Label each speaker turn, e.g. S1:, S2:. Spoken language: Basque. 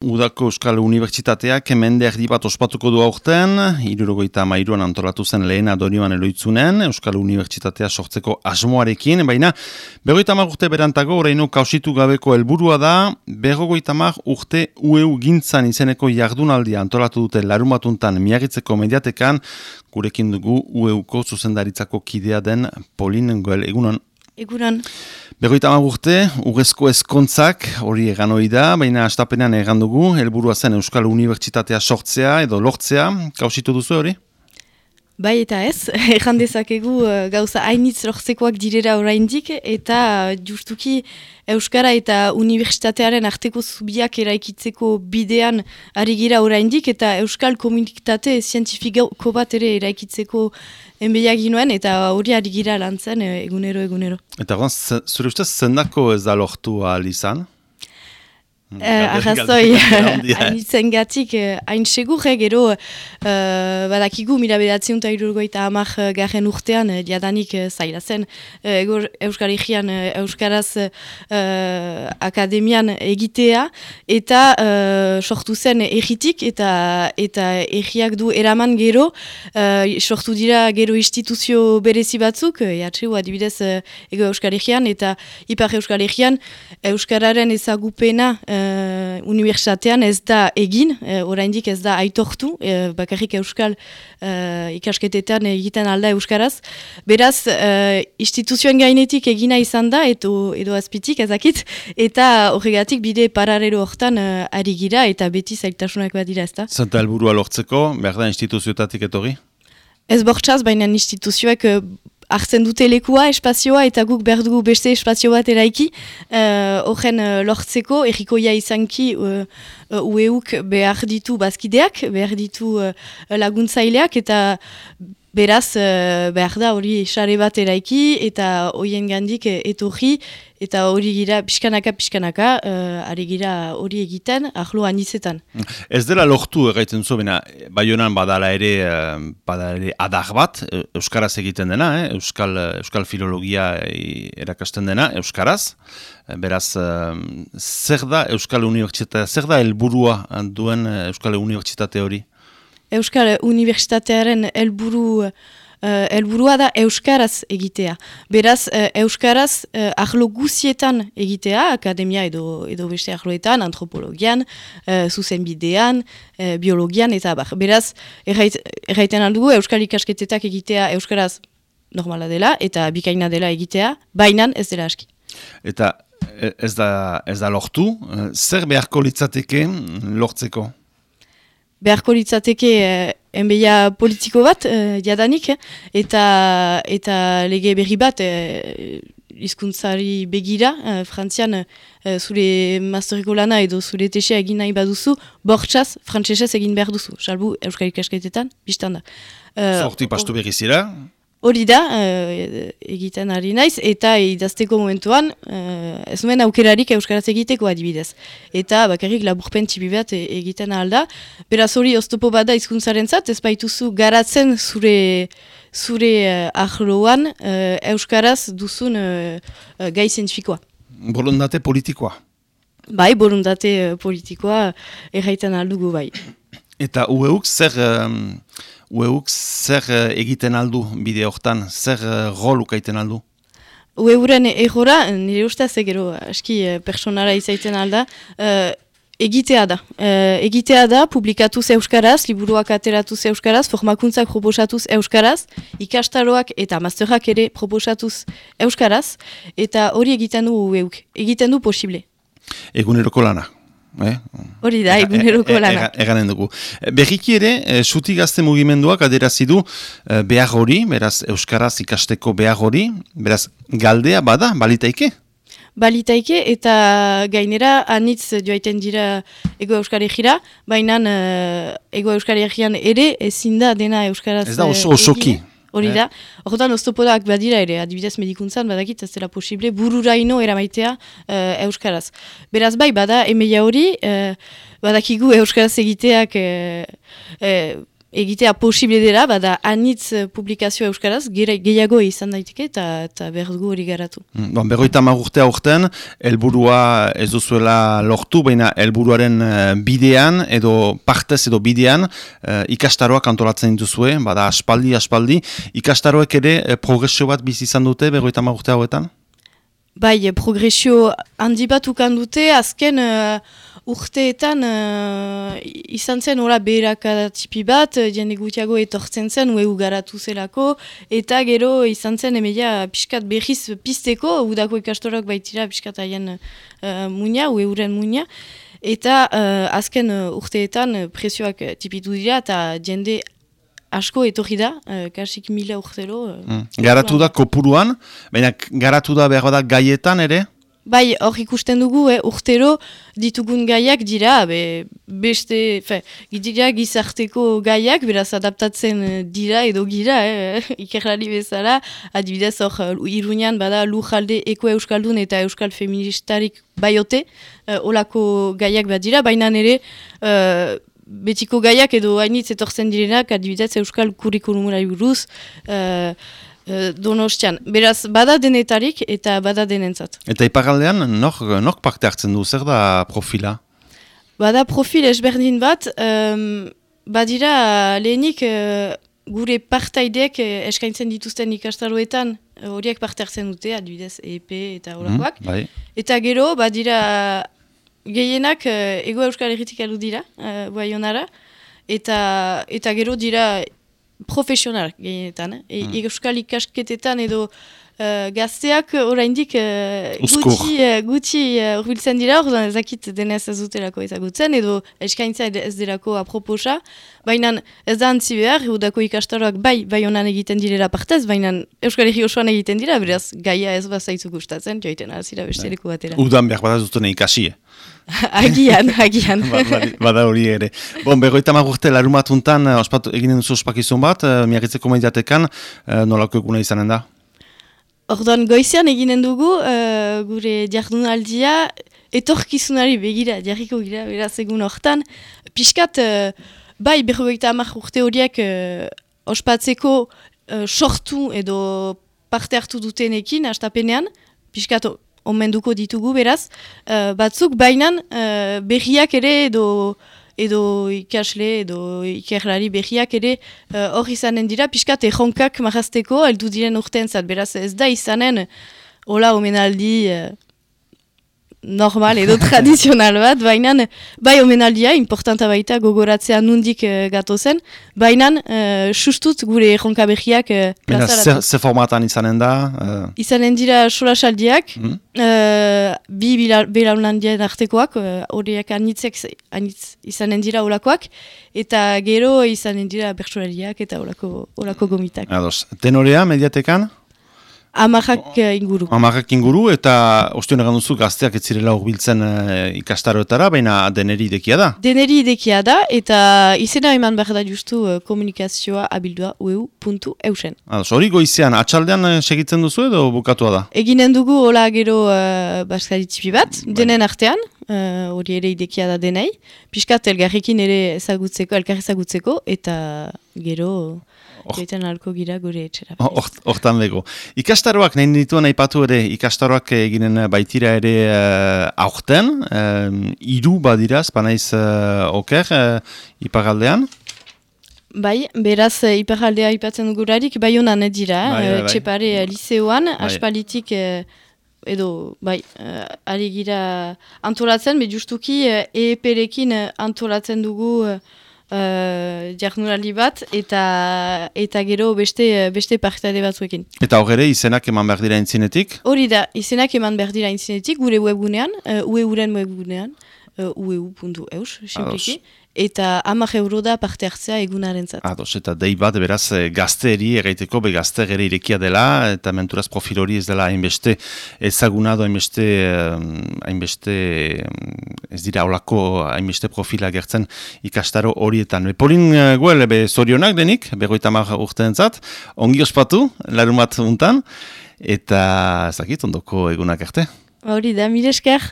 S1: Udako Euskal Unibertsitateak mende erdi bat ospatuko du aurten, irurogoita mairuan antolatu zen lehena dorioan eloitzunen, Euskal Unibertsitatea sortzeko asmoarekin, baina berroita mar urte berantago, oraino kausitu gabeko helburua da, berrogoita mar urte ueu gintzan izeneko jardunaldia antolatu dute larumatuntan miagitzeko mediatekan, gurekin dugu ueuko zuzendaritzako kidea den Polin Goel, egunon.
S2: Egunon.
S1: Begoita urte, urrezko ezkontzak hori egan hori da, baina astapenean egan dugu, helburua zen Euskal Unibertsitatea sortzea edo lortzea, kausitu duzu hori?
S2: Bai eta ez, egan dezakegu uh, gauza hainitz lortzekoak direra oraindik eta uh, justuki Euskara eta Unibertsitatearen arteko zubiak eraikitzeko bidean ari gira oraindik eta Euskal Komunitate Zientifiko bat ere eraikitzeko enbeiak ginoen eta hori ari gira lantzen eh, egunero, egunero.
S1: Eta guen, zure ustez, zendako ez da lortu ahal izan?
S2: Uh, Arrazoi, hainitzen gatik, hain segur, gero, uh, badakigu, mila bedatzen eta irurgoita amak garen urtean, uh, diadanik uh, zaila zen, uh, Euskal Egean, Euskaraz uh, akademian egitea, eta uh, sortu zen egitik, eta eta egiak du eraman gero, uh, sortu dira gero instituzio berezi batzuk, uh, adibidez, uh, ego Euskal Egean, eta Ipar Euskal Egean, Euskararen ezagupena, uh, unibertsitatean ez da egin, uh, oraindik ez da aitortu, uh, bakarrik euskal uh, ikasketetan egiten alda euskaraz. Beraz, uh, instituzioen gainetik egina izan da, edo, edo azpitik ezakit, eta horregatik bide pararero hortan uh, ari gira, eta beti zailtasunak bat dira ez da.
S1: Zanta helburua lortzeko, behar da instituzioetatik etorri?
S2: Ez bortxaz, baina instituzioek hartzen dute lekua, espazioa, eta guk behar dugu beste espazio bat eraiki, horren uh, uh, lortzeko, errikoia izanki uh, uh, ueuk behar ditu bazkideak, behar ditu uh, laguntzaileak, eta beraz uh, behar da hori sare bat eraiki, eta hoien gandik etorri, eta hori gira pixkanaka pixkanaka, uh, ari gira hori egiten, ahlo anizetan.
S1: Ez dela lortu egiten zu, bena, baionan badala ere, badala ere adar bat, Euskaraz egiten dena, eh? Euskal, Euskal filologia erakasten dena, Euskaraz. Beraz, zer da Euskal Unibertsitatea, zer da helburua duen Euskal Unibertsitate hori?
S2: Euskal Unibertsitatearen helburu... Uh, elburua da Euskaraz egitea. Beraz, uh, Euskaraz uh, ahlo guzietan egitea, akademia edo, edo beste ahloetan, antropologian, uh, zuzenbidean, uh, biologian, eta bar. Beraz, erraiten aldugu, Euskal ikasketetak egitea Euskaraz normala dela, eta bikaina dela egitea, bainan ez dela aski.
S1: Eta ez da, ez da lortu, zer beharko litzateke lortzeko?
S2: Beharko litzateke eh, enbeia politiko bat, eh, jadanik, eh, eta, eta lege berri bat eh, izkuntzari begira, eh, frantzian eh, zure masteriko lana edo zure tesea egin nahi baduzu, bortxaz, frantzesez egin behar duzu, salbu Euskal Ikasketetan, biztan da.
S1: Eh, Zorti pastu berri zira?
S2: Hori da, uh, egiten ari naiz, eta idazteko momentuan, uh, ez nuen aukerarik euskaraz egiteko adibidez. Eta bakarrik laburpen txipi bat e, egiten alda. Beraz hori oztopo bada izkuntzaren zat, ez baituzu garatzen zure, zure uh, ahloan uh, euskaraz duzun uh, uh, gai zientifikoa.
S1: Borondate politikoa?
S2: Bai, borondate uh, politikoa erraiten aldugu bai.
S1: Eta ueuk zer... Ueuk zer eh, egiten aldu bide hortan, zer uh, rol ukaiten aldu?
S2: Ueuren egora, nire usta zegero aski uh, personara izaiten alda, uh, egitea da. Uh, egitea da, publikatuz euskaraz, liburuak ateratuz euskaraz, formakuntzak proposatuz euskaraz, ikastaroak eta masterrak ere proposatuz euskaraz, eta hori egiten du ueuk, egiten du posible.
S1: Eguneroko lana?
S2: Eh? Hori da, eguneroko
S1: lanak. Eganen dugu. Berriki ere, e, suti gazte mugimenduak aderazidu e, behar hori, beraz Euskaraz ikasteko behar hori, beraz galdea bada, balitaike?
S2: Balitaike eta gainera anitz joaiten dira ego Euskal Egira, baina uh, ego Euskal Egian ere ezin da dena Euskaraz
S1: Ez da oso osoki.
S2: Hori eh? da, horretan oztopodak badira ere, adibidez medikuntzan, badakit ez dela posible, bururaino eramaitea uh, Euskaraz. Beraz bai, bada, emeia hori, uh, badakigu Euskaraz egiteak uh, uh, egitea posible dela, bada anitz uh, publikazioa euskaraz, gehiago izan daiteke eta, eta behar dugu hori garatu.
S1: Mm, bon, berroita magurtea urtean, helburua ez duzuela lortu, baina helburuaren uh, bidean edo partez edo bidean uh, ikastaroak antolatzen duzue, bada aspaldi, aspaldi, ikastaroek ere progresio bat bizi izan dute berroita magurtea hauetan?
S2: Bai, progresio handi bat ukan dute, azken urteetan uh, izan zen ora tipi bat, uh, jende gutiago etortzen zen, ue ugaratu zelako, eta gero izan zen emeia piskat behiz pisteko, udako ikastorak baitira piskat aien uh, muina, ue uren muina, eta uh, azken uh, urteetan presioak tipitu dira, eta jende asko etorri da, uh, kasik mila urtero. Uh, mm.
S1: Garatu da kopuruan, baina garatu da behar da gaietan ere?
S2: Bai, hor ikusten dugu, eh, urtero ditugun gaiak dira, be, beste, fe, dira gizarteko gaiak, beraz adaptatzen eh, dira edo gira, eh, ikerlari bezala, adibidez hor uh, irunian bada lujalde eko euskaldun eta euskal feministarik baiote, uh, olako gaiak bat dira, baina nire uh, betiko gaiak edo hainitz etortzen direnak, adibidez euskal kurikulumura buruz, Eh, donostian. Beraz, bada denetarik eta bada denentzat.
S1: Eta ipagaldean, nok, nok parte hartzen du, zer da profila?
S2: Bada profil esberdin bat, um, badira lehenik uh, gure partaideek uh, eskaintzen dituzten ikastaroetan horiek parte hartzen dute, adibidez EP eta horakoak. Mm, bai. Eta gero, badira gehienak uh, ego euskal erritik dira, uh, eta, eta gero dira profesional gehienetan. Eh? E, mm. Euskal ikasketetan edo uh, gazteak oraindik uh, gutxi, uh, urbiltzen uh, dira, orduan ezakit denez ez dutelako ezagutzen, edo eskaintza ez delako aproposa, baina ez da antzi behar, eudako ikastaroak bai, bai honan egiten direla partez, baina Euskal Herri osoan egiten dira, beraz gaia ez bazaitu gustatzen, joiten alzira besteleko bai. batera.
S1: Udan behar bat ez ikasi, eh?
S2: agian, agian.
S1: Ba, ba, bada hori ere. Bon, begoita magurte, larumatuntan, eh, ospatu, eginen duzu ospakizun bat, uh, miagitzeko mediatekan, uh, nolako eguna izanen da?
S2: Orduan, goizian eginen dugu, uh, gure jardunaldia, etorkizunari begira, jarriko gira, beraz egun hortan, piskat, bai, berrogeita amak urte horiek uh, ospatzeko uh, sortu edo parte hartu dutenekin, astapenean, piskat, omenduko ditugu beraz, uh, batzuk bainan uh, berriak ere edo edo ikasle edo ikerlari berriak ere eh, hor uh, izanen dira, pixkat erronkak marazteko, eldu diren urtean zat, beraz ez da izanen, hola omenaldi normal edo tradizional bat, baina bai omenaldia, importanta baita gogoratzea nundik uh, gato zen, baina uh, sustut gure erronka behiak uh,
S1: plazaratu. Ze formatan izanen da?
S2: Uh... Izanen dira solasaldiak, mm uh, bi belaunlandien artekoak, horiek anitzek anitz izanen dira olakoak, eta gero izanen dira bertsolariak eta olako, olako gomitak.
S1: Ados, tenorea mediatekan?
S2: Amarrak uh, inguru.
S1: Amarrak inguru, eta ostion egan duzu gazteak ez zirela urbiltzen uh, ikastaroetara, baina deneri idekia da?
S2: Deneri idekia da, eta izena eman behar da justu uh, komunikazioa abildua ueu.eusen.
S1: Hori goizean, atxaldean segitzen duzu edo bukatua da?
S2: Eginen dugu, hola gero uh, baskaritzipi bat, bai. denen artean, hori uh, ere idekia da denei. Piskat elgarrekin ere ezagutzeko, elkar ezagutzeko, eta gero... Joiten alko gira gure etxera.
S1: Hortan bego. Ikastaroak, nahi dituen aipatu ere, ikastaroak eginen baitira ere uh, aurten, uh, iru badiraz, banaiz uh, oker, uh, ipagaldean?
S2: Bai, beraz, iparaldea ipatzen dugurarik, bai honan dira, bai, bai, bai. txepare liseoan, bai. aspalitik... edo, bai, uh, ari gira antolatzen, be justuki, uh, EEP-rekin antolatzen dugu uh, jarnurali bat eta eta gero beste beste partide batzuekin.
S1: Eta hor ere izenak eman behar dira intzinetik?
S2: Hori da, izenak eman behar dira intzinetik gure webgunean, uh, ueuren webgunean, uh, ueu.eus, simpliki eta amak euro da parte hartzea egunaren zat.
S1: Ados, eta dei bat, beraz, eh, gazteri egaiteko, be gazte gere irekia dela, eta menturaz profil hori ez dela hainbeste ezagunado, hainbeste, hainbeste, ez dira, olako hainbeste profila gertzen ikastaro horietan. Polin uh, Guel, be zorionak denik, begoita mar urte zat, ongi ospatu, larumat untan, eta zakit, ondoko egunak arte.
S2: Hori da, mire esker.